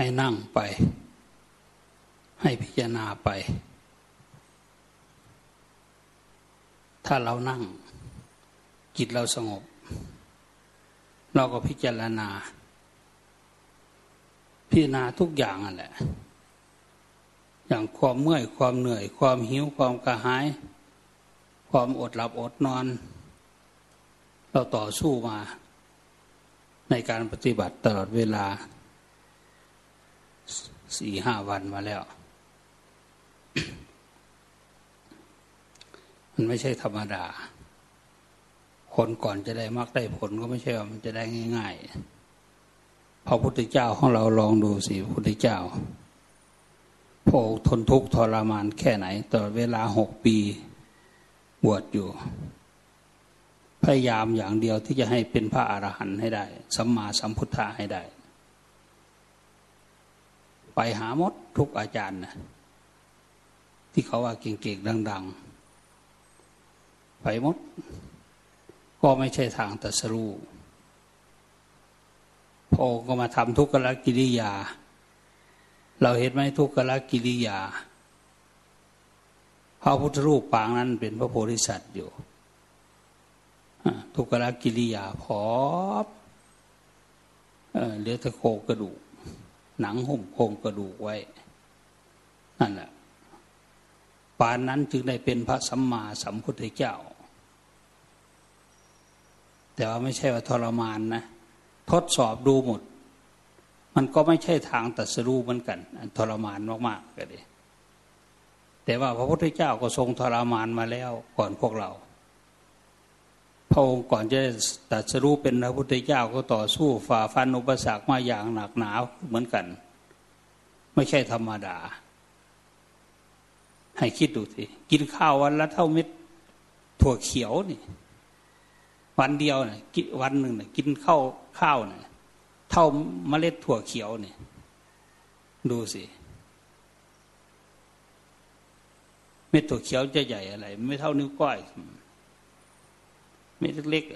ให้นั่งไป ให้พิจารณาไป ถ้าเรานั่ง จิตเราสงบ เราก็พิจารณา พิจารณาทุกอย่างนั่นแหละ อย่างความเมื่อยความเหนื่อย ความหิวความกระหาย ความอดหลับอดนอน เราต่อสู้มาในการปฏิบัติตลอดเวลา สี่ห้าวันมาแล้ว มันไม่ใช่ธรรมดา คนก่อนจะได้มากได้ผลก็ไม่ใช่ว่ามันจะได้ง่ายๆพระพุทธเจ้าของเราลองดูสิพระพุทธเจ้าพระทนทุกข์ทรมานแค่ไหนตลอดเวลาหกปีบวชอยู่ พยายามอย่างเดียวที่จะให้เป็นพระอรหันต์ให้ได้ สัมมาสัมพุทธะให้ได้ ไปหาหมดทุกอาจารย์นะที่เขาว่าเก่งๆดัง ๆ ไปหมด ก็ไม่ใช่ทางตัสรู้พอก็มาทำทุกขลกิริยา เราเห็นไหมทุกขลกิริยาพระพุทธรูปปางนั้นเป็นพระโพธิสัตว์อยู่ทุกขลกิริยาพอเหลือแต่โครกระดูก หนังหุ้มโครงกระดูกไว้ นั่นแหละปานนั้นจึงได้เป็นพระสัมมาสัมพุทธเจ้า แต่ว่าไม่ใช่ว่าทรมานนะ ทดสอบดูหมด มันก็ไม่ใช่ทางตัดสู้เหมือนกัน ทรมานมากๆก็ดีแต่ว่าพระพุทธเจ้าก็ทรงทรมานมาแล้วก่อนพวกเรา ระองค์ก่อนจะตัดสรู้เป็นพระพุทธเจ้าก็ต่อสู้ฝ่าฟันอุปสรรคมาอย่างหนักหนาเหมือนกัน ไม่ใช่ธรรมดา ให้คิดดูสิกินข้าววันละเท่าเม็ดถั่วเขียวนี่วันเดียวนะกินวันหนึ่งนะกินข้าวข้าวนะเท่าเมล็ดถั่วเขียวนี่ดูสิ เม็ดถั่วเขียวจะใหญ่อะไร ไม่เท่านิ้วก้อย เม็ดเล็กๆ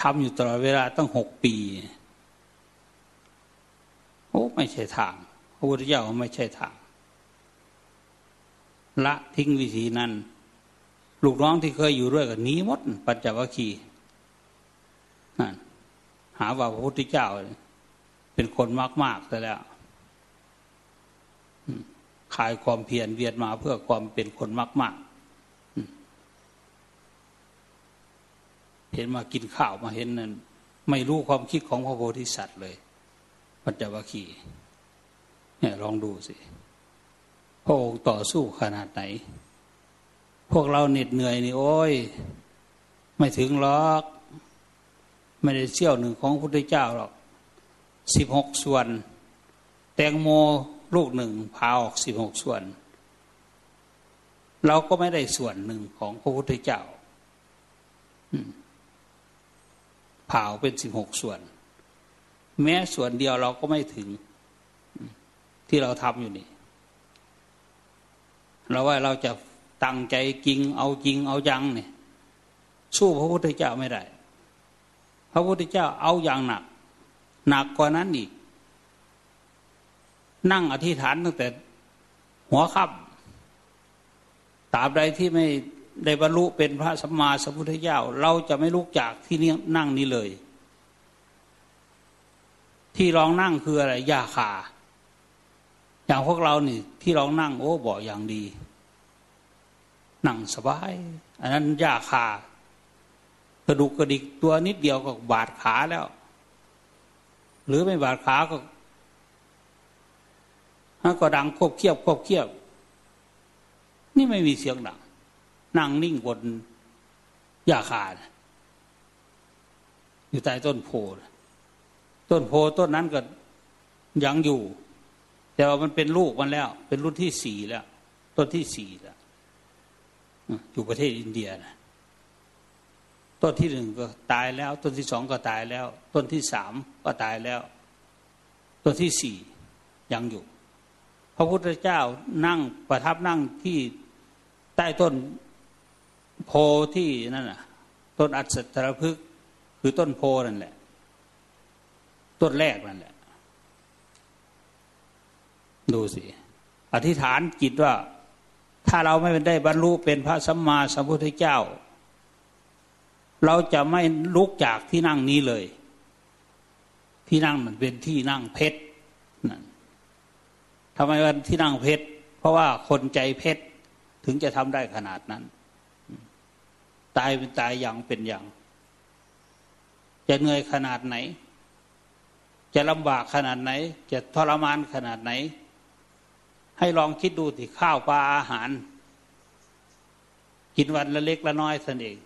ทำอยู่ตลอดเวลาตั้งหกปี โอ้ไม่ใช่ทาง พระพุทธเจ้าไม่ใช่ทาง ละทิ้งวิธีนั้น ลูกน้องที่เคยอยู่ด้วยกันนี้มด ปัญจวัคคีย์นั่นหาว่าพระพุทธเจ้า เป็นคนมากๆแต่แล้ว ขายความเพียรเวียนมาเพื่อความเป็นคนมากๆเห็นมากินข้าวมาเห็นนั่นไม่รู้ความคิดของพระโพธิสัตว์เลยปัญจวัคคีย์เนี่ยลองดูสิพระองค์ต่อสู้ขนาดไหน พวกเราเหน็ดเหนื่อยนี่โอ้ย ไม่ถึงหรอก ไม่ได้เชี่ยวหนึ่งของพระพุทธเจ้าหรอกสิบหกส่วน แตงโม ลูกหนึ่งพาออกสิบหกส่วน เราก็ไม่ได้ส่วนหนึ่งของพระพุทธเจ้าเผาเป็นสิบหกส่วน แม้ส่วนเดียวเราก็ไม่ถึงที่เราทำอยู่นี่ เราว่าเราจะตั้งใจจริง เอาจริง เอายังเนี่ยสู้พระพุทธเจ้าไม่ได้ พระพุทธเจ้าเอาอย่างหนัก หนักกว่านั้นอีก นั่งอธิษฐานตั้งแต่หัวค่ำตราบใดที่ไม่ได้บรรลุเป็นพระสัมมาสัมพุทธเจ้า เราจะไม่ลุกจากที่นี่นั่งนี้เลย ที่รองนั่งคืออะไรยาขา อย่างพวกเรานี่ ที่รองนั่ง โอ้บออย่างดี นั่งสบาย อันนั้นยาขากระดูกกระดิกตัวนิดเดียวก็บาดขาแล้ว หรือไม่บาดขาก็ ก็ดังควบเคียบควบเคียบ นี่ไม่มีเสียงดังนั่งนิ่งบนหญ้าคาอยู่ใต้ต้นโพต้นโพต้นนั้นก็ยังอยู่ แต่ว่ามันเป็นลูกมันแล้ว เป็นรุ่นที่สี่แล้ว ต้นที่สี่แล้วอยู่ประเทศอินเดียนะต้นที่หนึ่งก็ตายแล้ว ต้นที่สองก็ตายแล้ว ต้นที่สามก็ตายแล้ว ต้นที่สี่ยังอยู่ ระพุทธเจ้านั่งประทับนั่งที่ใต้ต้นโพที่นั่นน่ะ ต้นอัศตรพฤกษ์คือต้นโพนั่นแหละ ต้นแรกนั่นแหละ ดูสิ อธิษฐานจิตว่า ถ้าเราไม่ได้บรรลุเป็นพระสัมมาสัมพุทธเจ้า เราจะไม่ลุกจากที่นั่งนี้เลย ที่นั่งมันเป็นที่นั่งเพชร ทำไมวันที่นั่งเพชรเพราะว่าคนใจเพชรถึงจะทำได้ขนาดนั้น ตายเป็นตายอย่างเป็นอย่าง จะเหนื่อยขนาดไหน จะลำบากขนาดไหน จะทรมานขนาดไหน ให้ลองคิดดูสิข้าวปลาอาหาร กินวันละเล็กละน้อยสันเอง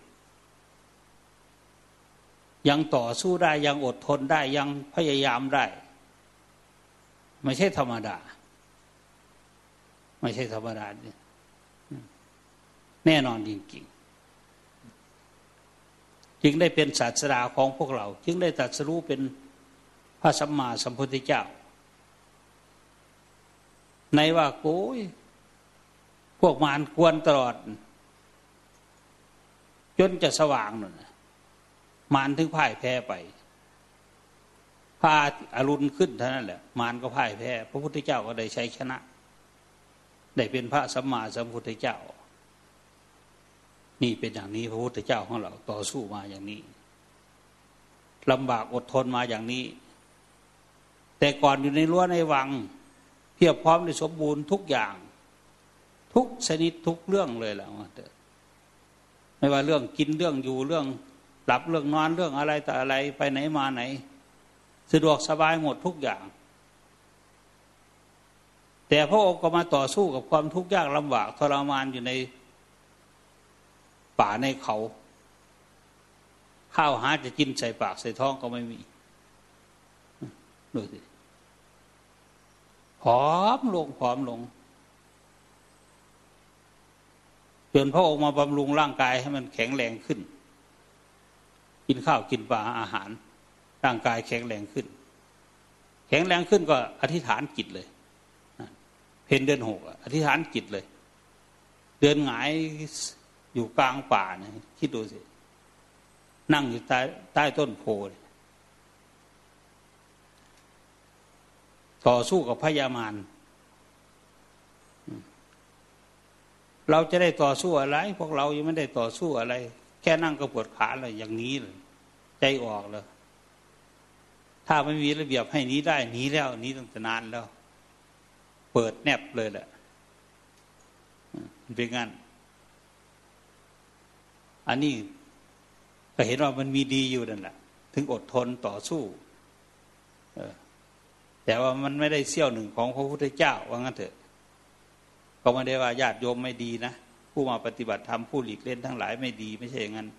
ยังต่อสู้ได้ยังอดทนได้ยังพยายามได้ ไม่ใช่ธรรมดา ไม่ใช่ธรรมดานี่แน่นอนจริงๆ จึงได้เป็นศาสดาของพวกเรา จึงได้ตรัสรู้เป็นพระสัมมาสัมพุทธเจ้า ในว่าโอ้ยพวกมารกวนตลอด จนจะสว่างนั่นมารถึงพ่ายแพ้ไปพาอารุณขึ้นเท่านั้นแหละ มารก็พ่ายแพ้ พระพุทธเจ้าก็ได้ใช้ชนะ ได้เป็นพระสัมมาสัมพุทธเจ้า นี่เป็นอย่างนี้พระพุทธเจ้าของเราต่อสู้มาอย่างนี้ลำบากอดทนมาอย่างนี้ แต่ก่อนอยู่ในรั้วในวัง เพียบพร้อมในสมบูรณ์ทุกอย่าง ทุกชนิดทุกเรื่องเลยแหละไม่ว่าเรื่องกินเรื่องอยู่เรื่องหลับเรื่องนอนเรื่องอะไรแต่อะไรไปไหนมาไหน สะดวกสบายหมดทุกอย่าง แต่พระองค์ก็มาต่อสู้กับความทุกข์ยากลำบากทรมานอยู่ในป่าในเขา ข้าวหาจะกินใส่ปากใส่ท้องก็ไม่มีดูสิผอมลงผอมลงจนพระองค์มาบำรุงร่างกายให้มันแข็งแรงขึ้น กินข้าวกินปลาอาหาร ร่างกายแข็งแรงขึ้น แข็งแรงขึ้นก็อธิษฐานจิตเลย เพนเดือนหกอธิษฐานจิตเลย เดินหงายอยู่กลางป่าเนี่ยคิดดูสินั่งอยู่ใต้ใต้ต้นโพต่อสู้กับพญามารเราจะได้ต่อสู้อะไร พวกเรายังไม่ได้ต่อสู้อะไร แค่นั่งก็ปวดขาเลยอย่างนี้เลย ใจออกเลย ถ้าไม่มีระเบียบให้นี้ได้หนีแล้วนี้ตั้งแต่นานแล้ว เปิดแนบเลยแหละเป็นงั้นอันนี้ก็เห็นว่ามันมีดีอยู่นั่นแหละถึงอดทนต่อสู้แต่ว่ามันไม่ได้เสี้ยวหนึ่งของพระพุทธเจ้าว่างั้นเถอะ ก็ไม่ได้ว่าญาติโยมไม่ดีนะ ผู้มาปฏิบัติธรรมผู้หลีกเล่นทั้งหลายไม่ดีไม่ใช่อย่างนั้น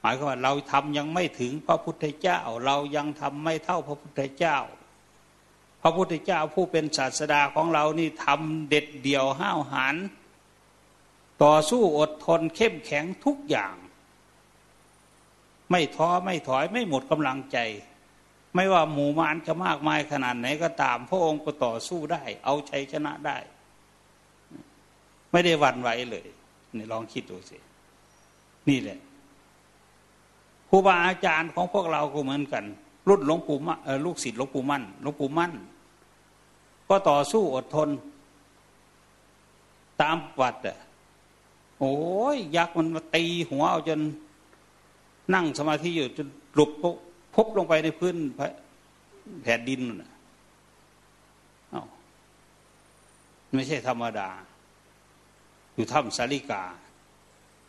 หมายความว่าเราทำยังไม่ถึงพระพุทธเจ้า เรายังทำไม่เท่าพระพุทธเจ้า พระพุทธเจ้าผู้เป็นศาสดาของเรานี่ทำเด็ดเดี่ยวห้าวหาญต่อสู้อดทนเข้มแข็งทุกอย่าง ไม่ท้อไม่ถอยไม่หมดกำลังใจ ไม่ว่าหมู่มารจะมากมายขนาดไหนก็ตาม พระองค์ก็ต่อสู้ได้ เอาชัยชนะได้ ไม่ได้หวั่นไหวเลยนี่ลองคิดดูสินี่แหละครูบาอาจารย์ของพวกเราก็เหมือนกัน รุ่นหลวงปู่มั่นลูกศิษย์หลวงปู่มั่นหลวงปู่มั่น ก็ต่อสู้อดทน ตามวัดอะโอ้ยยักษ์มันมาตีหัวเอาจนนั่งสมาธิอยู่จนหลุบพบลงไปในพื้นแผ่นดินน่ะไม่ใช่ธรรมดา อยู่ถ้ำสาลิกา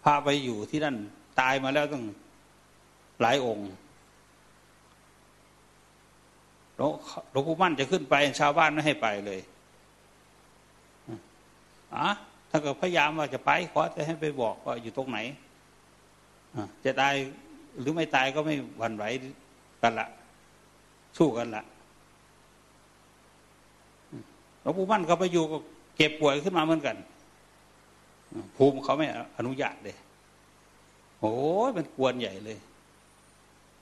พาไปอยู่ที่นั่น ตายมาแล้วต้องหลายองค์ หลวงปู่มั่นจะขึ้นไปชาวบ้านไม่ให้ไปเลยอะถ้าเกิดพยายามว่าจะไปขอจะให้ไปบอกว่าอยู่ตรงไหนจะตายหรือไม่ตายก็ไม่หวั่นไหวกันละสู้กันละหลวงปู่มั่นเขาไปอยู่ก็เก็บป่วยขึ้นมาเหมือนกันภูมิเขาไม่อนุญาตเลยโอ้ยมันกวนใหญ่เลย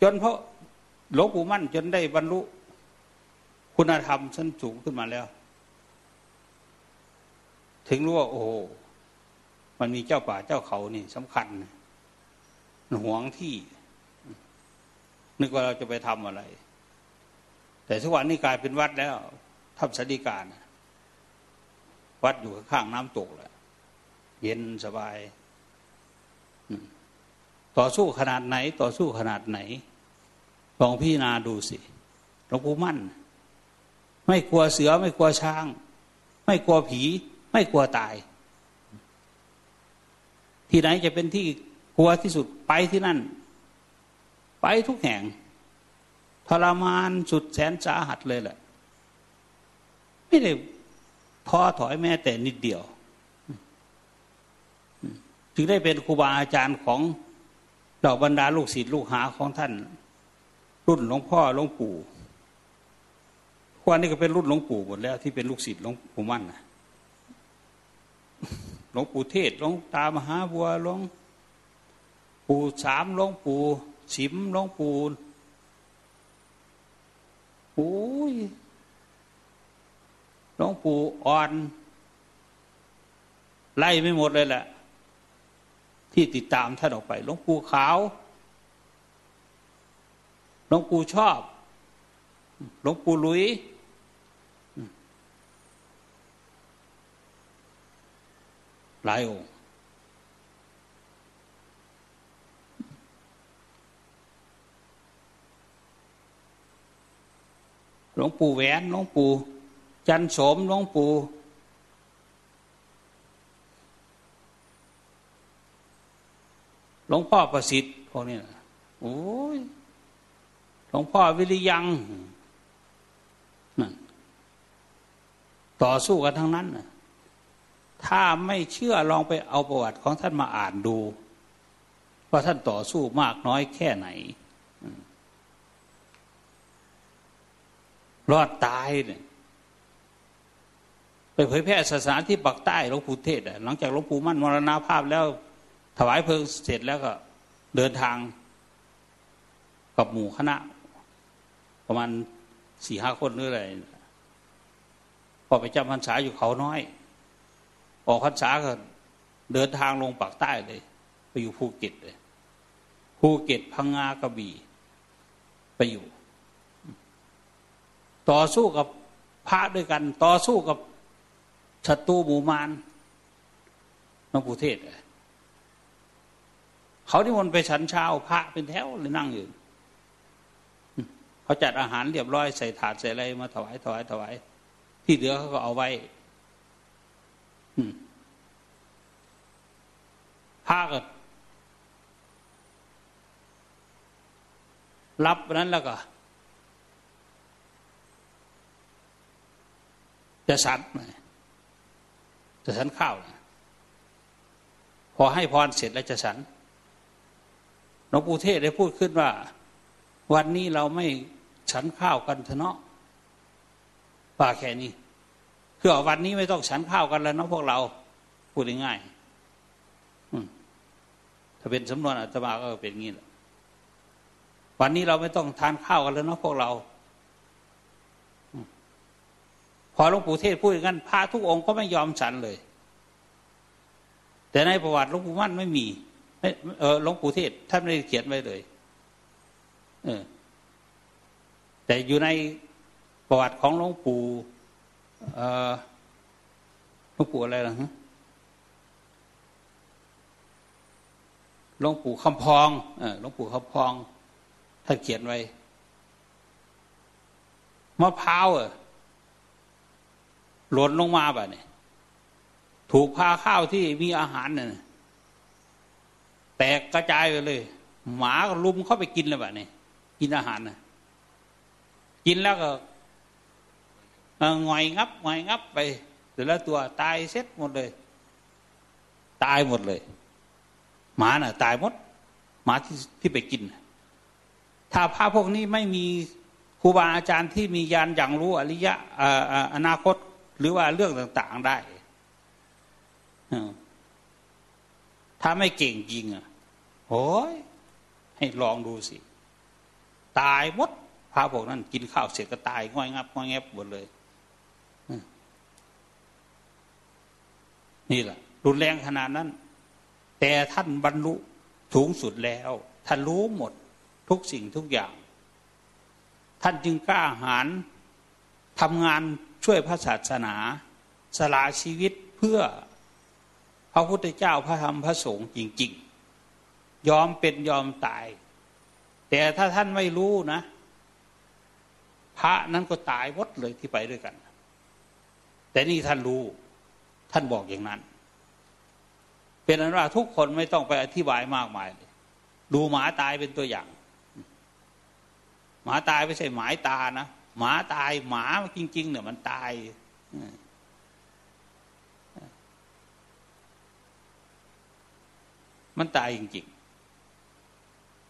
จนเพราะหลวงปู่มั่นจนได้บรรลุ คุณธรรมชั้นสูงขึ้นมาแล้ว ถึงรู้ว่า โอ้มันมีเจ้าป่าเจ้าเขานี่สำคัญหวงที่ นึกว่าเราจะไปทำอะไร แต่ทุกวันนี้กลายเป็นวัดแล้วทำสันติการ วัดอยู่ข้างน้ำตกแหละเย็นสบาย ต่อสู้ขนาดไหน ต่อสู้ขนาดไหน ลองพี่นาดูสิหลวงปู่มั่น ไม่กลัวเสือไม่กลัวช้าง ไม่กลัวผี ไม่กลัวตาย ที่ไหนจะเป็นที่กลัวที่สุดไปที่นั่น ไปทุกแห่งทรมานสุดแสนสาหัสเลยแหละ ไม่ได้ท้อถอยแม้แต่นิดเดียว จึงได้เป็นครูบาอาจารย์ของดอกบรรดาลูกศิษย์ลูกหาของท่าน รุ่นหลวงพ่อหลวงปู่ ควานนี้ก็เป็นรุ่นหลวงปู่หมดแล้วที่เป็นลูกศิษย์หลวงปู่มั่นนะหลวงปู่เทศหลวงตามหาบัวหลวงปู่สามหลวงปู่ฉิมหลวงปู่โอ้ยหลวงปู่อ่อน ไล่ไม่หมดเลยแหละที่ติดตามท่านออกไปหลวงปู่ขาวหลวงปู่ชอบหลวงปู่ลุย หลายองค์ หลวงปู่แหวนหลวงปู่จันสมหลวงปู่หลวงพ่อประสิทธิ์พวกนี้โอ้ยหลวงพ่อวิริยังต่อสู้กันทั้งนั้น ถ้าไม่เชื่อลองไปเอาประวัติของท่านมาอ่านดู ว่าท่านต่อสู้มากน้อยแค่ไหน รอดตายเนี่ยไปเผยแพร่ศาสนาที่ปักษ์ใต้หลวงปู่เทสก์หลังจากหลวงปู่มั่นมรณภาพแล้ว ถวายเพลิงเสร็จแล้วก็เดินทางกับหมู่คณะ ประมาณสี่ห้าคนหรืออะไรพอไปจำพรรษาอยู่เขาน้อย ออกพรรษาก็เดินทางลงปักษ์ใต้เลย ไปอยู่ภูเก็ตเลยภูเก็ตพังงากระบี่ไปอยู่ ต่อสู้กับพระด้วยกัน ต่อสู้กับศัตรูหมู่มารนงปู่เทศเลยเขาที่มันไปฉันเช้าพระเป็นแถวเลยนั่งอยู่เขาจัดอาหารเรียบร้อยใส่ถาดใส่อะไรมาถวายถวายถวาย ที่เหลือเขาก็เอาไว้ พระก็รับนั้นแล้วก็จะสันจะสันข้าวพอให้พรเสร็จแล้วจะสันลวงปู่เทศได้พูดขึ้นว่า วันนี้เราไม่ฉันข้าวกันเถอะเนาะป่าแค่นี้ คือวันนี้ไม่ต้องฉันข้าวกันแล้วเนาะพวกเรา พูดง่ายๆถ้าเป็นสำนวนอาตมาก็เป็นงี้แหละวันนี้เราไม่ต้องทานข้าวกันแล้วเนาะพวกเราพอหลวงปู่เทศพูดอย่างนั้นพระทุกองค์ก็ไม่ยอมฉันเลย แต่ในประวัติหลวงปู่มั่นไม่มีไม่เออหลวงปู่เทศท่านไม่ได้เขียนไว้เลย เออ แต่อยู่ในประวัติของหลวงปู่ หลวงปู่อะไรล่ะหลวงปู่คำพองหลวงปู่คำพอง ท่านเขียนไว้มะพร้าวหล่นลงมาแบบนี้ถูกพาข้าวที่มีอาหารเนี่ยแตกกระจายไปเลย หมาลุมเข้าไปกินเลยแบบนี้กินอาหารนะกินแล้วก็ งอยงับงอยงับไปแต่ละตัวตายเซ็ตหมดเลย ตายหมดเลย หมาน่ะ ตายหมด หมาที่ที่ไปกิน ถ้าพระพวกนี้ไม่มีครูบาอาจารย์ที่มียานอย่างรู้อริยะอนาคตหรือว่าเรื่องต่าง ๆได้ถ้าไม่เก่งจริงอะโอ้ยให้ลองดูสิ ตายหมดพระพวกนั้น กินข้าวเสร็จก็ตายง่อยงับง่อยแงบหมดเลย นี่แหละรุนแรงขนาดนั้น แต่ท่านบรรลุสูงสุดแล้ว ท่านรู้หมดทุกสิ่งทุกอย่าง ท่านจึงกล้าหาญทำงานช่วยพระศาสนา สละชีวิตเพื่อพระพุทธเจ้าพระธรรมพระสงฆ์จริง ๆ ยอมเป็นยอมตาย แต่ถ้าท่านไม่รู้นะ พระนั้นก็ตายวัดเลยที่ไปด้วยกัน แต่นี่ท่านรู้ ท่านบอกอย่างนั้น เป็นนั้นว่าทุกคนไม่ต้องไปอธิบายมากมายเลยดูหมาตายเป็นตัวอย่าง หมาตายไม่ใช่หมายตานะหมาตายหมาจริง ๆ เนี่ยมันตายมันตายจริง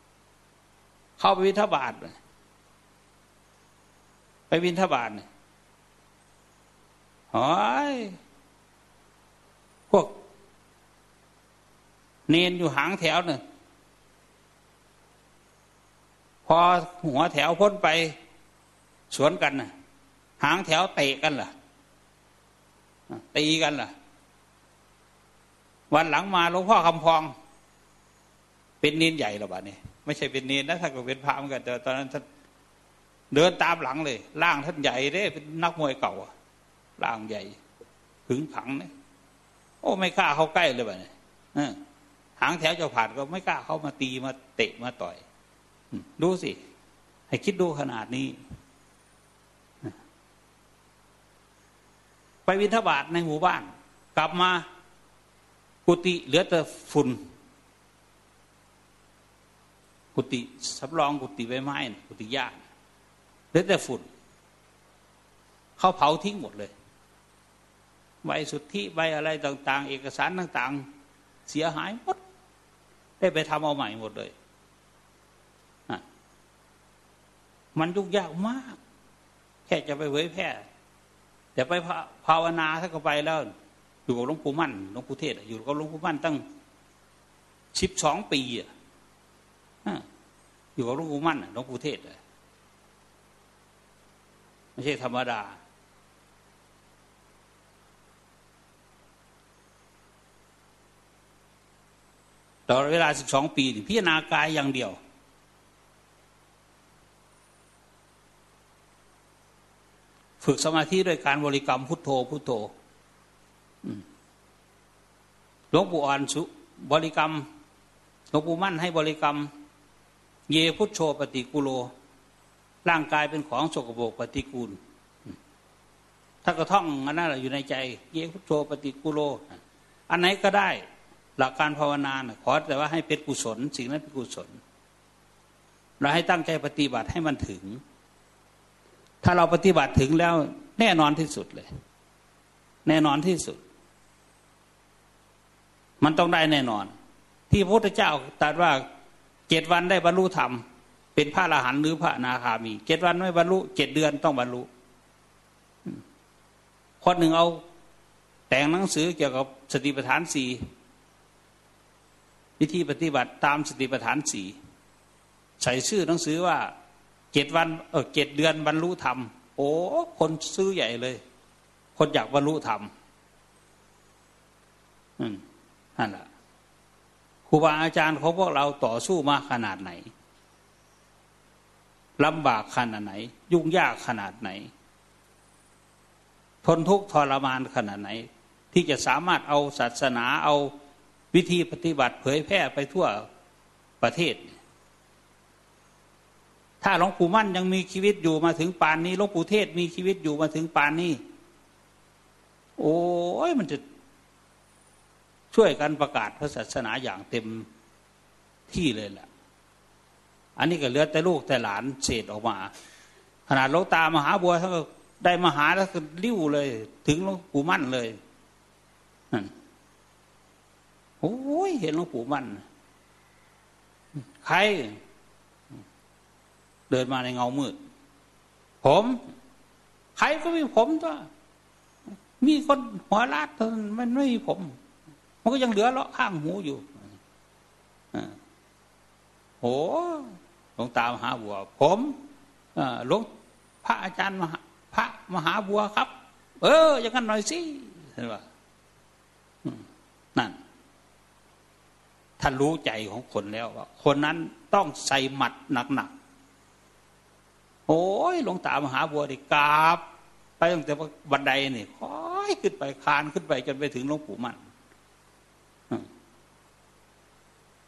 ๆ เข้าไปวิทบาทไปวินทบาทเนี่ยหอยพวก เนนอยู่หางแถวเนี่ยพอหัวแถวพ้นไปสวนกันนะหางแถวเตะกันล่ะตีกันล่ะ วันหลังมาหลวงพ่อคำพอง เป็นเนีนใหญ่หรอบ้านี่ไม่ใช่เป็นเนีนนะถ้าก็เป็นพระเหมือนกันแต่ตอนนั้นท่านเดินตามหลังเลยร่างท่านใหญ่เด้เป็นนักมวยเก่าร่างใหญ่ขึงขังเนี่ยโอ้ไม่กล้าเข้าใกล้เลยบ้านี่ หางแถวจะผ่านก็ไม่กล้าเข้ามาตีมาเตะมาต่อย ดูสิ ให้คิดดูขนาดนี้ ไปวินทบาทในหมู่บ้าน กลับมากุฏิเหลือแต่ฝุ่นกุฏิสำรองกุฏิใบไม้กุฏิหญ้าเหลือแต่ฝุ่น เขาเผาทิ้งหมดเลยใบสุทธิใบอะไรต่าง ๆ เอกสารต่าง ๆ เสียหายหมด ได้ไปทำเอาใหม่หมดเลย มันยุ่งยากมาก แค่จะไปเผยแพร่แต่ไปภาวนาถ้าก็ไปแล้ว อยู่กับหลวงปู่มั่นหลวงปู่เทศ อยู่กับหลวงปู่มั่นตั้งสิบสองปีอะอยู่กับหลวงปู่มั่นหลวงปู่เทศไม่ใช่ธรรมดา ต่อเวลาสิบสองปีพิจารณากายอย่างเดียว ฝึกสมาธิด้วยการบริกรรมพุทโธพุทโธหลวงปู่อ่านสุบริกรรมหลวงปู่มั่นให้บริกรรม เยพุทโธปฏิกุโล ร่างกายเป็นของโสกโบกปฏิกูล ถ้ากระท่องอันนั้นอยู่ในใจ เยพุทโธปฏิกุโล อันไหนก็ได้ หลักการภาวนาขอแต่ว่าให้เป็นกุศล สิ่งนั้นเป็นกุศล เราให้ตั้งใจปฏิบัติให้มันถึง ถ้าเราปฏิบัติถึงแล้วแน่นอนที่สุดเลย แน่นอนที่สุด มันต้องได้แน่นอน ที่พระพุทธเจ้าตรัสว่าเจ็ดวันได้บรรลุธรรม เป็นพระอรหันต์หรือพระนาคามีเจ็ดวันไม่บรรลุเจ็ดเดือนต้องบรรลุคนหนึ่งเอาแต่งหนังสือเกี่ยวกับสติปัฏฐานสี่ วิธีปฏิบัติตามสติปัฏฐานสี่ใส่ชื่อหนังสือว่าเจ็ดวันเออเจ็ดเดือนบรรลุธรรม โอ้คนซื้อใหญ่เลย คนอยากบรรลุธรรมนั่นแหละครูบาอาจารย์ของพวกเราต่อสู้มาขนาดไหนลำบากขนาดไหน ยุ่งยากขนาดไหน ทนทุกข์ทรมานขนาดไหน ที่จะสามารถเอาศาสนาเอา วิธีปฏิบัติเผยแพร่ไปทั่วประเทศ ถ้าหลวงปู่มั่นยังมีชีวิตอยู่มาถึงปานนี้หลวงปู่เทศมีชีวิตอยู่มาถึงปานนี้ โอ้ยมันจะช่วยกันประกาศพระศาสนาอย่างเต็มที่เลยแหละอันนี้ก็เหลือแต่ลูกแต่หลานเศษออกมา ขนาดหลวงตามหาบัวท่านก็ได้มหาแล้วก็ริ้วเลย ถึงหลวงปู่มั่นเลย โอ้ยเห็นหลวงปู่มั่นใคร เดินมาในเงามืด ผม ใครก็มีผมตัวมีคนหัวลาดมันไม่มีผม มันก็ยังเหลือเลาะข้างหูอยู่โหหลวงตามหาบัว ผมหลวงพระอาจารย์มหาพระมหาบัวครับ เออ อย่างนั้นหน่อยสิเห็นปะนั่น ท่านรู้ใจของคนแล้วว่าคนนั้นต้องใส่หมัดหนักๆโอ้ยหลวงตามหาบัวดิกราบ ไปตั้งแต่บันไดนี่ค่อยขึ้นไปคานขึ้นไปจนไปถึงหลวงปู่มั่น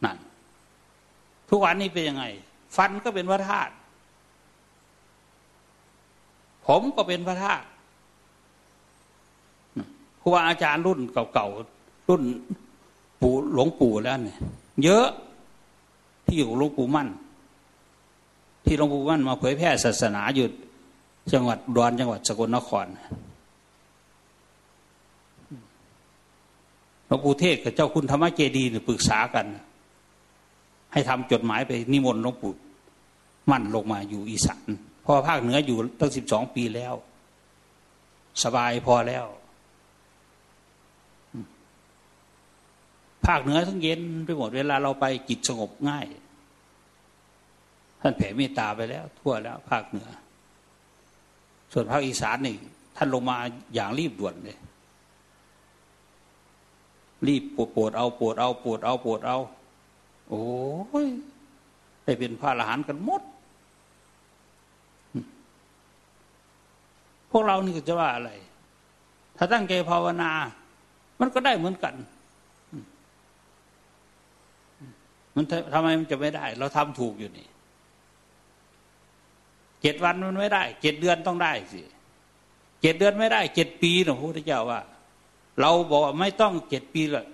นั่นทุกวันนี้เป็นยังไง ฟันก็เป็นพระธาตุผมก็เป็นพระธาตุครูบาอาจารย์รุ่นเก่าๆรุ่น ปู่หลวงปู่แล้วเนี่ยเยอะที่อยู่หลวงปู่มั่น ที่หลวงปู่มั่นมาเผยแพร่ศาสนาอยู่จังหวัดดอนจังหวัดสกลนครหลวงปู่เทศกับเจ้าคุณธรรมเจดีเนี่ยปรึกษากัน ให้ทำจดหมายไปนิมนต์หลวงปู่มั่นลงมาอยู่อีสานพอภาคเหนืออยู่ตั้งสิบสองปีแล้ว สบายพอแล้ว ภาคเหนือทั้งเย็นไปหมดเวลาเราไปจิตสงบง่าย ท่านแผ่เมตตาไปแล้ว ทั่วแล้ว ภาคเหนือ ส่วนภาคอีสานนี่ท่านลงมาอย่างรีบด่วนเลยรีบปวดปวดเอาปวดเอาปวดเอาปวดเอา โอ้ยได้เป็นพระอรหันต์กันหมด พวกเรานี่จะว่าอะไร ถ้าตั้งใจภาวนา มันก็ได้เหมือนกัน มันทำไมมันจะไม่ได้ เราทำถูกอยู่นี่เจ็ดวันมันไม่ได้เจ็ดเดือนต้องได้สิเจ็ดเดือนไม่ได้เจ็ดปีนะพระพุทธเจ้าว่า เราบอกว่าไม่ต้องเจ็ดปีละ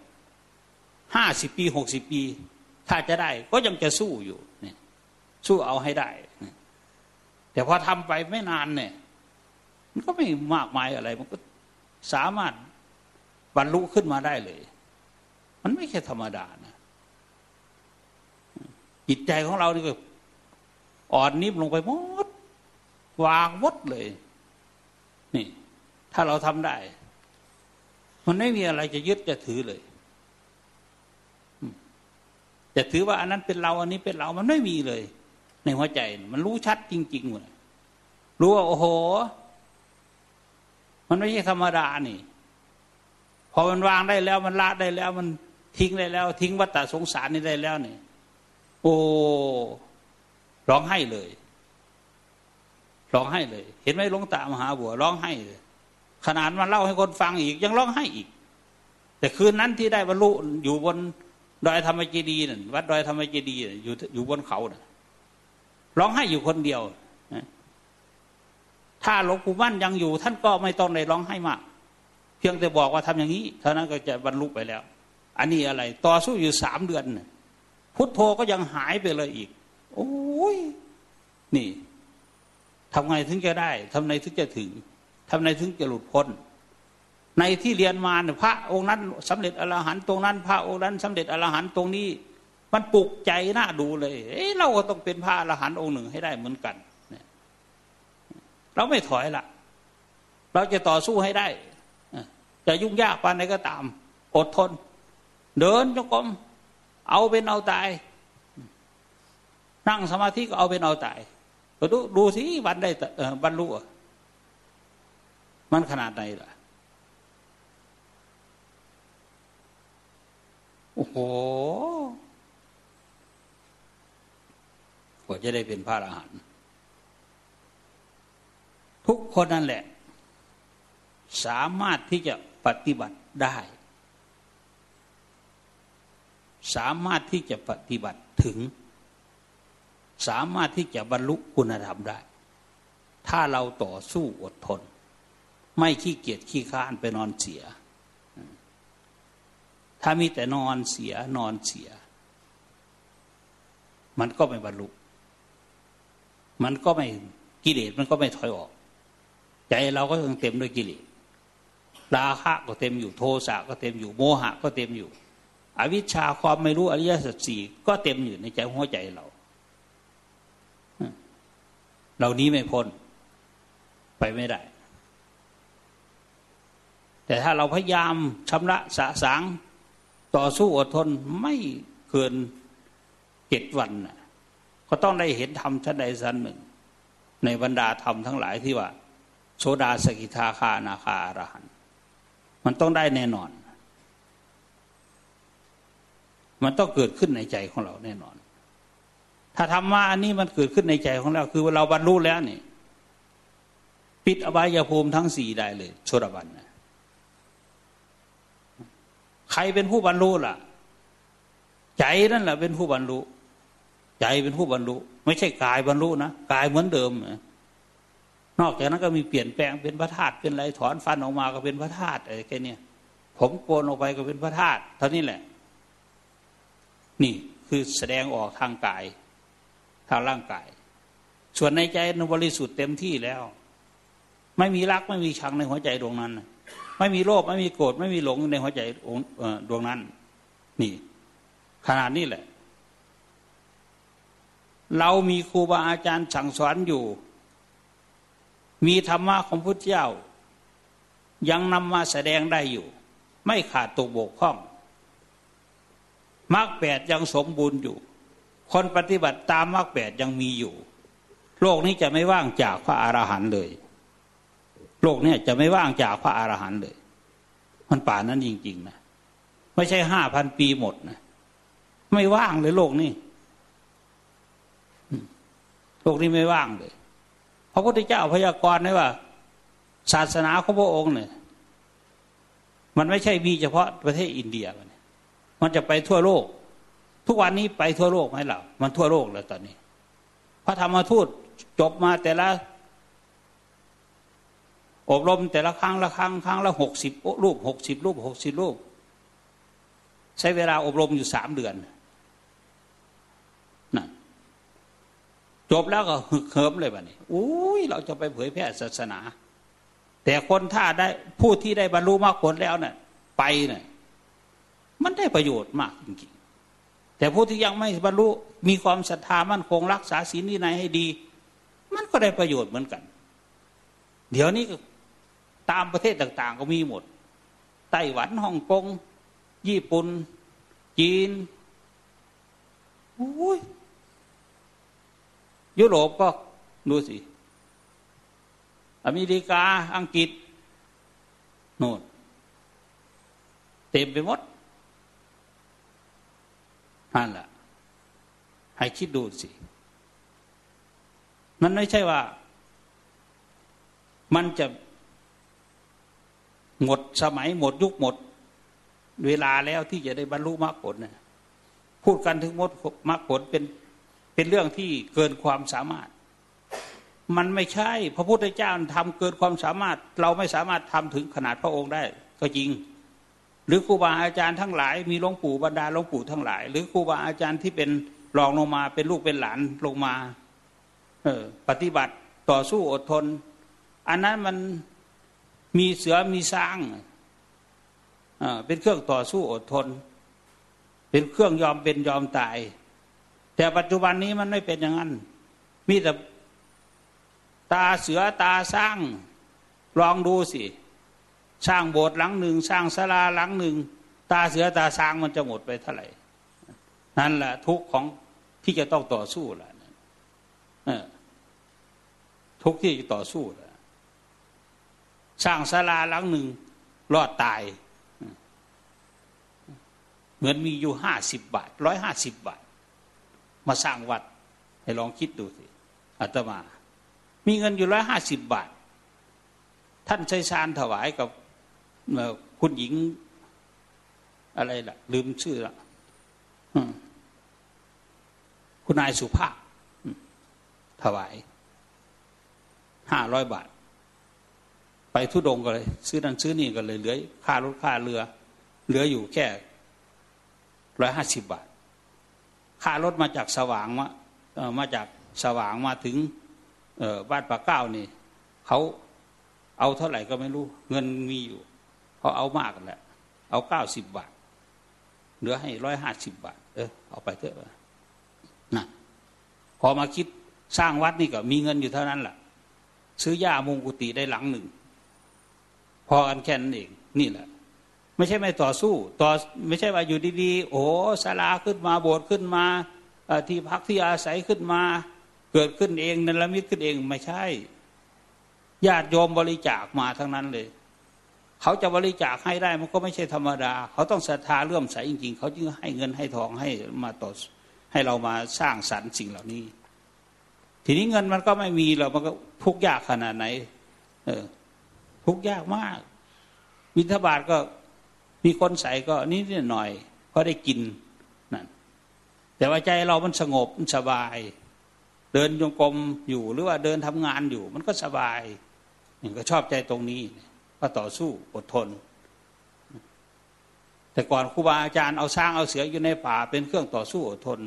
ห้าสิบปีหกสิบปี ถ้าจะได้ ก็ยังจะสู้อยู่เนี่ย สู้เอาให้ได้ แต่พอทำไปไม่นานเนี่ย มันก็ไม่มากมายอะไร มันก็สามารถบรรลุขึ้นมาได้เลย มันไม่ใช่ธรรมดา จิตใจของเรานี่ก็อ่อนนิ่มลงไปหมด วางวดเลย นี่ ถ้าเราทำได้ มันไม่มีอะไรจะยึดจะถือเลยจะถือว่าอันนั้นเป็นเราอันนี้เป็นเรา มันไม่มีเลย ในหัวใจ มันรู้ชัดจริงๆเลยรู้ว่าโอ้โห มันไม่ใช่ธรรมดานี่ พอมันวางได้แล้ว มันละได้แล้ว มันทิ้งได้แล้ว ทิ้งวัฏสงสารนี่ได้แล้วนี่ โอ้ร้องไห้เลย ร้องไห้เลย เห็นไหมลงตามหาบัว ร้องไห้เลยขนาดมาเล่าให้คนฟังอีก ยังร้องไห้อีก แต่คืนนั้นที่ได้บรรลุอยู่บนดอยธรรมเจดีนั่นวัดดอยธรรมเจดีอยู่อยู่บนเขาน่ะ ร้องไห้อยู่คนเดียวถ้าหลวงปู่มั่นยังอยู่ ท่านก็ไม่ต้องได้ร้องไห้มาก เพียงแต่บอกว่าทำอย่างนี้เท่านั้นก็จะบรรลุไปแล้ว อันนี้อะไร ต่อสู้อยู่สามเดือน พุทโธก็ยังหายไปเลยอีก โอ้ยนี่ทำไงถึงจะได้ทำไงถึงจะถึงทำไงถึงจะหลุดพ้น ในที่เรียนมาเนี่ยพระองค์นั้นสำเร็จอรหันต์ตรงนั้น พระองค์นั้นสำเร็จอรหันต์ตรงนี้ มันปลุกใจน่าดูเลย เอ้เราก็ต้องเป็นพระอรหันต์องค์หนึ่งให้ได้เหมือนกันเราไม่ถอยละเราจะต่อสู้ให้ได้จะยุ่งยากปานใดก็ตาม อดทน เดินจงกรม เอาเป็นเอาตาย นั่งสมาธิก็เอาเป็นเอาตายดูดูสิวันได้บรรลุมันขนาดไหนล่ะโอ้โหกว่าจะได้เป็นพระอรหันต์ทุกคนนั่นแหละ สามารถที่จะปฏิบัติได้ สามารถที่จะปฏิบัติถึง สามารถที่จะบรรลุคุณธรรมได้ ถ้าเราต่อสู้อดทน ไม่ขี้เกียจขี้ค้านไปนอนเสีย ถ้ามีแต่นอนเสียนอนเสีย มันก็ไม่บรรลุ มันก็ไม่กิเลสมันก็ไม่ถอยออก ใจเราก็ยังเต็มด้วยกิเลสราคะก็เต็มอยู่โทสะก็เต็มอยู่โมหะก็เต็มอยู่ อวิชชาความไม่รู้อริยสัจสี่ก็เต็มอยู่ในใจหัวใจเราเหล่านี้ไม่พ้นไปไม่ได้ แต่ถ้าเราพยายามชำระสะสางต่อสู้อดทนไม่เกินเจ็ดวันก็ต้องได้เห็นธรรมชั้นใดชั้นหนึ่ง ในบรรดาธรรมทั้งหลายที่ว่า โสดาสกิทาคานาคาอรหันมันต้องได้แน่นอน มันต้องเกิดขึ้นในใจของเราแน่นอน ถ้าธรรมะอันนี้มันเกิดขึ้นในใจของเรา คือเราบรรลุแล้วนี่ ปิดอบายภูมิทั้งสี่ได้เลยโชดบันนะใครเป็นผู้บรรลุล่ะ ใจนั่นแหละเป็นผู้บรรลุ ใจเป็นผู้บรรลุ ไม่ใช่กายบรรลุนะกายเหมือนเดิมนอกจากนั้นก็มีเปลี่ยนแปลงเป็นพระธาตุเป็นอะไรถอนฟันออกมาก็เป็นพระธาตุอะไรแค่นี้ผมโกนออกไปก็เป็นพระธาตุเท่านี้แหละ นี่คือแสดงออกทางกาย ทางร่างกาย ส่วนในใจนบริสุทธิ์เต็มที่แล้ว ไม่มีรักไม่มีชังในหัวใจดวงนั้น ไม่มีโลภไม่มีโกรธไม่มีหลงในหัวใจดวงนั้น นี่ ขนาดนี้แหละ เรามีครูบาอาจารย์สั่งสอนอยู่ มีธรรมะของพุทธเจ้า ยังนำมาแสดงได้อยู่ ไม่ขาดตกบกพร่อง มรรคแปดยังสมบูรณ์อยู่ คนปฏิบัติตามมรรคแปดยังมีอยู่ โลกนี้จะไม่ว่างจากพระอรหันต์เลย โลกนี้จะไม่ว่างจากพระอรหันต์เลย มันป่านั้นจริงๆนะไม่ใช่ห้าพันปีหมดนะไม่ว่างเลยโลกนี้โลกนี้ไม่ว่างเลยพระพุทธเจ้าพยากรณ์ไว้ว่า ศาสนาของพระองค์เนี่ยมันไม่ใช่มีเฉพาะประเทศอินเดียมัน มันจะไปทั่วโลก ทุกวันนี้ไปทั่วโลกไหมล่ะมันทั่วโลกแล้วตอนนี้ พระธรรมทูตจบมาแต่ละ อบรมแต่ละครั้งละครั้งครั้งละหกสิบรูปหกสิบรูปหกสิบรูป ใช้เวลาอบรมอยู่สามเดือนนะจบแล้วก็หึกเหิมเลยแบบนี้อุ้ยเราจะไปเผยแพร่ศาสนา แต่คนถ้าได้ผู้ที่ได้บรรลุมากผลแล้วเนะ่ยไปเนะ่ย มันได้ประโยชน์มากจริงๆ แต่ผู้ที่ยังไม่บรรลุมีความศรัทธามั่นคงรักษาศีลวินัยให้ดี มันก็ได้ประโยชน์เหมือนกัน เดี๋ยวนี้ตามประเทศต่างๆ ก็มีหมด ไต้หวันฮ่องกง ญี่ปุ่น จีนอ้ยยุโรปก็ดูสิ อเมริกาอังกฤษโน่นเต็มไปหมด นั่นแหละให้คิดดูสิ มันไม่ใช่ว่า มันจะหมดสมัยหมดยุคหมด เวลาแล้วที่จะได้บรรลุมรรคผลนะพูดกันถึงมดมรรคผลเป็นเป็นเรื่องที่เกินความสามารถ มันไม่ใช่ พระพุทธเจ้าทำเกินความสามารถ เราไม่สามารถทำถึงขนาดพระองค์ได้ ก็จริง หรือครูบาอาจารย์ทั้งหลาย มีหลวงปู่บรรดาหลวงปู่ทั้งหลาย หรือครูบาอาจารย์ที่เป็นรองลงมาเป็นลูกเป็นหลานลงมาเออปฏิบัติต่อสู้อดทน อันนั้นมันมีเสือมีสร้างเป็นเครื่องต่อสู้อดทน เป็นเครื่องยอมเป็นยอมตาย แต่ปัจจุบันนี้มันไม่เป็นอย่างนั้น มีแต่ตาเสือตาสร้าง ลองดูสิ สร้างโบสถ์หลังหนึ่ง สร้างศาลาหลังหนึ่ง ตาเสือตาสร้างมันจะหมดไปเท่าไหร่ นั่นแหละทุกของที่จะต้องต่อสู้แหละทุกที่จะต่อสู้แหละสร้างศาลาหลังหนึ่ง รอดตาย เหมือนมีอยู่ห้าสิบบาทร้อยห้าสิบบาท มาสร้างวัด ให้ลองคิดดูสิอาตมา มีเงินอยู่ร้อยห้าสิบบาท ท่านใช้ชานถวายกับ คุณหญิงอะไรล่ะ ลืมชื่อละคุณนายสุภาพถวายห้าร้อยบาท ไปทุดงก็เลย ซื้อนั่นซื้อนี่ก็เลยเหลือค่ารถค่าเรือ เหลืออยู่แค่ร้อยห้าสิบบาท ค่ารถมาจากสว่างมามาจากสว่างมาถึงบ้านปากเก้านี่เขาเอาเท่าไหร่ก็ไม่รู้ เงินมีอยู่ เขาเอามากกันแหละเอาเก้าสิบบาทเหลือให้ร้อยห้าสิบบาท เออเอาไปเถอะนะพอมาคิดสร้างวัดนี่ก็มีเงินอยู่เท่านั้นแหละซื้อยามุงกุฏิได้หลังหนึ่ง พอกันแค่นั้นเองนี่แหละ ไม่ใช่ไม่ต่อสู้ต่อไม่ใช่ว่าอยู่ดีๆ โอ้ศาลาขึ้นมาโบสถ์ขึ้นมาที่พักที่อาศัยขึ้นมา เกิดขึ้นเองนันละมิตรขึ้นเองไม่ใช่ ญาติโยมบริจาคมาทั้งนั้นเลย เขาจะบริจาคให้ได้มันก็ไม่ใช่ธรรมดา เขาต้องศรัทธาเลื่อมใสจริง ๆ เขาจึงให้เงินให้ทองให้มาต่อให้เรามาสร้างสรรค์สิ่งเหล่านี้ ทีนี้เงินมันก็ไม่มีเรามันก็ทุกยากขนาดไหน เออ ทุกยากมากบิณฑบาตก็มีคนใส่ก็นิดหน่อยก็ได้กินนั่นแต่ว่าใจเรามันสงบมันสบาย เดินโยงกรมอยู่หรือว่าเดินทำงานอยู่ มันก็สบายนี่ก็ชอบใจตรงนี้ ก็ต่อสู้อดทน แต่ก่อนครูบาอาจารย์เอาสร้างเอาเสืออยู่ในป่า เป็นเครื่องต่อสู้อดทน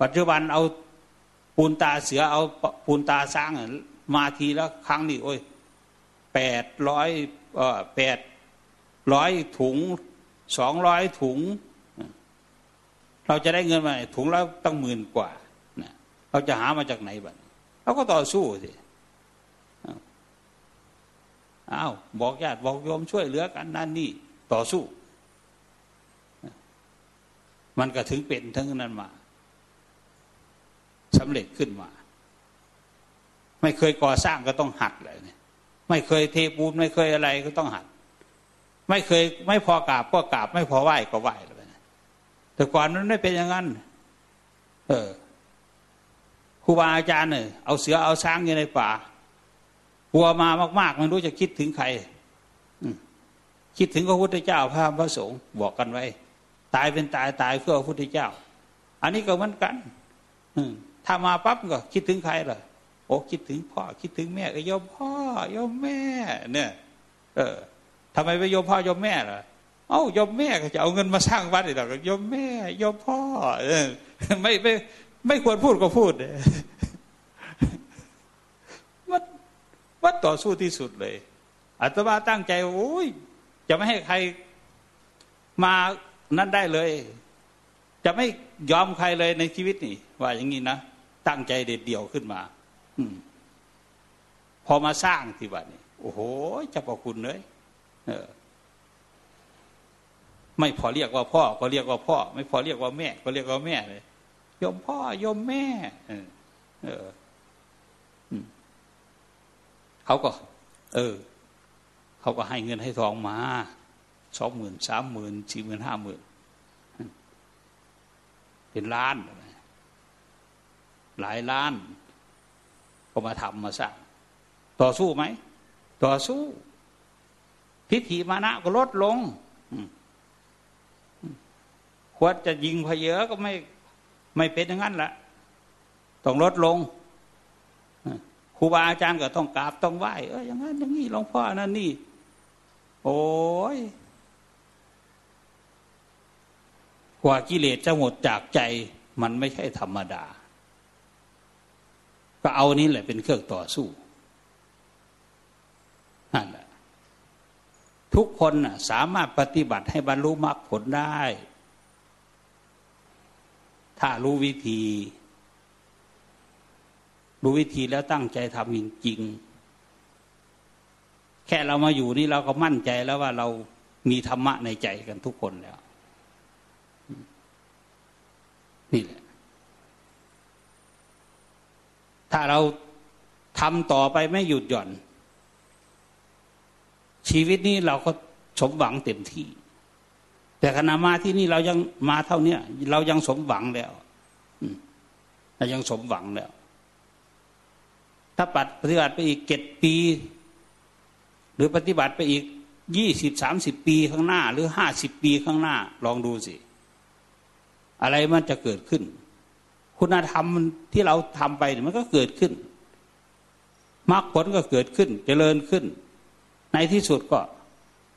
ปัจจุบันเอาปูนตาเสือเอาปูนตาสร้างมาทีแล้วครั้งนี้โอ้ยแปดร้อยแปดร้อยถุงสองร้อยถุง เราจะได้เงินมาถุงแล้วตั้งหมื่นกว่าเราจะหามาจากไหนบ้างเราก็ต่อสู้สิ อ้าวบอกญาติบอกโยมช่วยเหลือกันนั่นนี่ต่อสู้ มันก็ถึงเป็นทั้งนั้นมาสำเร็จขึ้นมา ไม่เคยก่อสร้างก็ต้องหัดเลยเนี่ยไม่เคยเทปูนไม่เคยอะไรก็ต้องหัด ไม่เคยไม่พอกราบก็กราบ ไม่พอไหว้ก็ไหว้เลยแต่ก่อนนั้นไม่เป็นอย่างนั้น เออครูบาอาจารย์เนี่ยเอาเสือเอาช้างอยู่ในป่า กลัวมามาก ๆ มันรู้จะคิดถึงใครคิดถึงพระพุทธเจ้าพระพระสงฆ์บอกกันไว้ ตายเป็นตายตายเพื่อพระพุทธเจ้า อันนี้ก็เหมือนกันถ้ามาปั๊บก็คิดถึงใครล่ะโอ้คิดถึงพ่อคิดถึงแม่ก็ยมพ่อยมแม่ เนี่ย เออทำไมไปยมพ่อยมแม่ล่ะเอ้ายมแม่ก็จะเอาเงินมาสร้างวัดอีกหรอกยมแม่ยมพ่อไม่ไม่ไม่ควรพูดก็พูดวัด วัดต่อสู้ที่สุดเลยอาตมาตั้งใจโอ้ยจะไม่ให้ใครมานั่นได้เลย จะไม่ยอมใครเลยในชีวิตนี่ว่าอย่างนี้นะตั้งใจเด็ดเดี่ยวขึ้นมาพอมาสร้างที่วัดนี่โอ้โหจะพอคุณเลยเออ ไม่พอเรียกว่าพ่อ ก็เรียกว่าพ่อ ไม่พอเรียกว่าแม่ ก็เรียกว่าแม่เลยยมพ่อยมแม่ เออ เขาก็ เออ เขาก็ให้เงินให้ทองมาสองหมื่นสามหมื่นสี่หมื่นห้าหมื่นเป็นล้าน หลายล้าน ก็มาทำมาสร้างต่อสู้ไหม ต่อสู้พิธีมานะก็ลดลงควรจะยิงพเยอะก็ไม่ไม่เป็นอย่างนั้นละต้องลดลงค รูบาอาจารย์ก็ต้องกราบต้องไหว้เอออย่างนั้นอย่างนี้หลวงพ่อนั่นนี่ โอ้ยกว่ากิเลสจะหมดจากใจ มันไม่ใช่ธรรมดา ก็เอานี้แหละเป็นเครื่องต่อสู้นั่นแหละทุกคนสามารถปฏิบัติให้บรรลุมรรคผลได้ ถ้ารู้วิธี รู้วิธีแล้วตั้งใจทำจริงๆแค่เรามาอยู่นี่เราก็มั่นใจแล้วว่าเรามีธรรมะในใจกันทุกคนแล้ว นี่แหละ ถ้าเราทำต่อไปไม่หยุดหย่อน ชีวิตนี้เราก็สมหวังเต็มที่ แต่ขณะมาที่นี่เรายังมาเท่านี้เรายังสมหวังแล้วเรายังสมหวังแล้ว ถ้าปฏิบัติไปอีกเจ็ดปี หรือปฏิบัติไปอีกยี่สิบสามสิบปีข้างหน้า หรือห้าสิบปีข้างหน้า ลองดูสิ อะไรมันจะเกิดขึ้น คุณธรรมที่เราทำไปมันก็เกิดขึ้นมรรคผลก็เกิดขึ้นจเจริญขึ้น ในที่สุดก็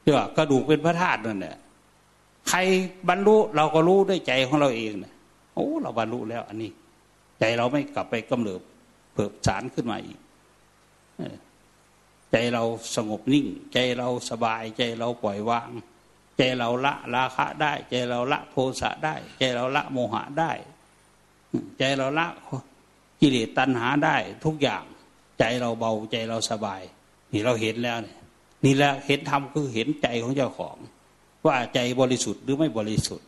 เรียกว่ากระดูกเป็นพระธาตุนั่นแหละใครบรรลุเราก็รู้ด้วยใจของเราเองนี่ยโอ้เราบรรลุแล้ว อันนี้ ใจเราไม่กลับไปกำเริบ เผิบสารขึ้นมาอีกใจเราสงบนิ่ง ใจเราสบาย ใจเราปล่อยวาง ใจเราละราคะได้ ใจเราละโทสะได้ ใจเราละโมหะได้ ใจเราละกิเลสตัณหาได้ ทุกอย่าง ใจเราเบาใจเราสบาย นี่เราเห็นแล้วเนี่ยนี่แหละเห็นธรรมคือเห็นใจของเจ้าของ ว่าใจบริสุทธิ์หรือไม่บริสุทธิ์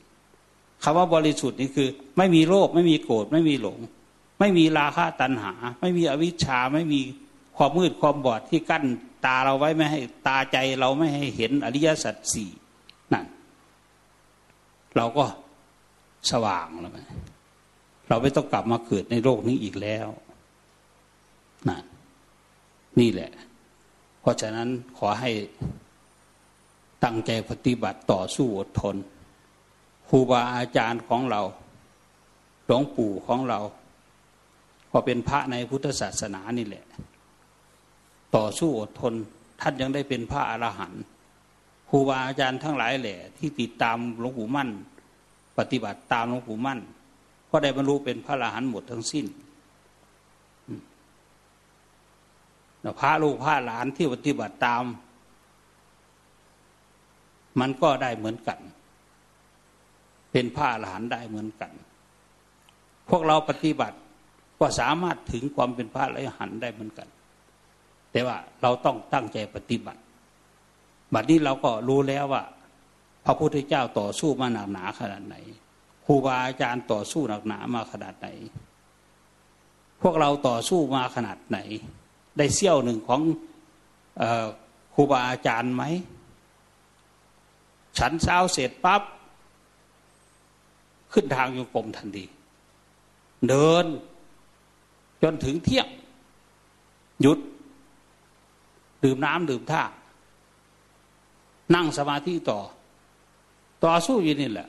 คำว่าบริสุทธิ์นี่คือ ไม่มีโลภไม่มีโกรธไม่มีหลง ไม่มีราคะตัณหา ไม่มีอวิชชาไม่มีความมืดความบอดที่กั้นตาเราไว้ไม่ให้ตาใจเราไม่ให้เห็นอริยสัจสี่นั่น เราก็สว่างแล้วไหมเราไม่ต้องกลับมาเกิดในโลกนี้อีกแล้วนะนี่แหละ เพราะฉะนั้นขอให้ตั้งใจปฏิบัติต่อสู้อดทนครูบาอาจารย์ของเราหลวงปู่ของเรา ก็เป็นพระในพุทธศาสนานี่แหละ ต่อสู้อดทนท่านยังได้เป็นพระอรหันต์ครูบาอาจารย์ทั้งหลายแหละ ที่ติดตามหลวงปู่มั่น ปฏิบัติตามหลวงปู่มั่นก็ได้บรรลุเป็นพระอรหันต์หมดทั้งสิ้นพระลูกพระหลานที่ปฏิบัติตาม มันก็ได้เหมือนกัน เป็นพระอรหันต์ได้เหมือนกัน พวกเราปฏิบัติ ก็สามารถถึงความเป็นพระอรหันต์ได้เหมือนกัน แต่ว่าเราต้องตั้งใจปฏิบัติ บัดนี้เราก็รู้แล้วว่า พระพุทธเจ้าต่อสู้มาหนักหนาขนาดไหนครูบาอาจารย์ต่อสู้หนักหนามาขนาดไหน พวกเราต่อสู้มาขนาดไหน ได้เสี้ยวหนึ่งของครูบาอาจารย์ไหม ฉันเช้าเสร็จปั๊บขึ้นทางโยกรมทันทีเดิน จนถึงเที่ยงหยุด ดื่มน้ำดื่มท่า นั่งสมาธิต่อ ต่อสู้อยู่นี่แหละ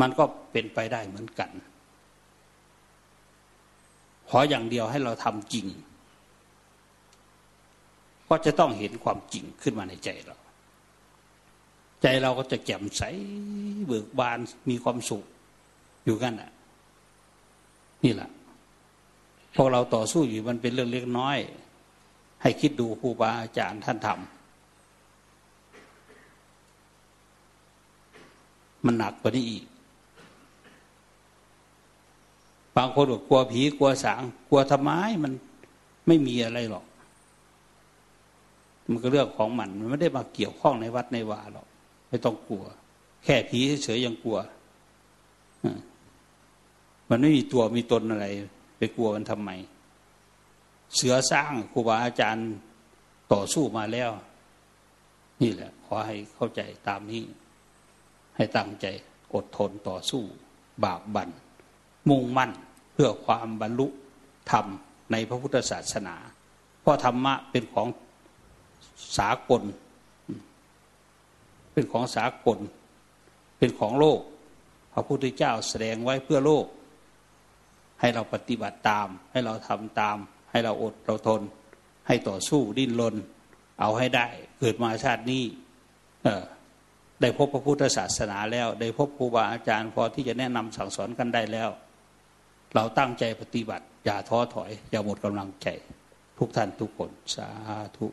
มันก็เป็นไปได้เหมือนกันขออย่างเดียวให้เราทำจริง ก็จะต้องเห็นความจริงขึ้นมาในใจเรา ใจเราก็จะแจ่มใสเบิกบานมีความสุขอยู่กันอะ นี่แหละพวกเราต่อสู้อยู่มันเป็นเรื่องเล็กน้อย ให้คิดดูครูบาอาจารย์ท่านทำมันหนักกว่านี้อีก บางคนบอกกลัวผีกลัวสาง กลัวทำไมมันไม่มีอะไรหรอก มันก็เรื่องของมันมันไม่ได้มาเกี่ยวข้องในวัดในวาหรอก ไม่ต้องกลัว แค่ผีเฉยยังกลัว มันไม่มีตัวมีตนอะไร ไปกลัวมันทำไม เสือสร้างครูบาอาจารย์ต่อสู้มาแล้ว นี่แหละ ขอให้เข้าใจตามนี้ ให้ตั้งใจอดทนต่อสู้ บากบัน่นมุ่งมั่นเพื่อความบรรลุธรรมในพระพุทธศาสนา เพราะธรรมะเป็นของสากล เป็นของสากล เป็นของโลก พระพุทธเจ้าแสดงไว้เพื่อโลก ให้เราปฏิบัติตาม ให้เราทำตาม ให้เราอดเราทน ให้ต่อสู้ดิ้นรนเอาให้ได้ เกิดมาชาตินี้ได้พบพระพุทธศาสนาแล้ว ได้พบครูบาอาจารย์พอที่จะแนะนำสั่งสอนกันได้แล้ว เราตั้งใจปฏิบัติ อย่าท้อถอย อย่าหมดกำลังใจ ทุกท่านทุกคน สาธุ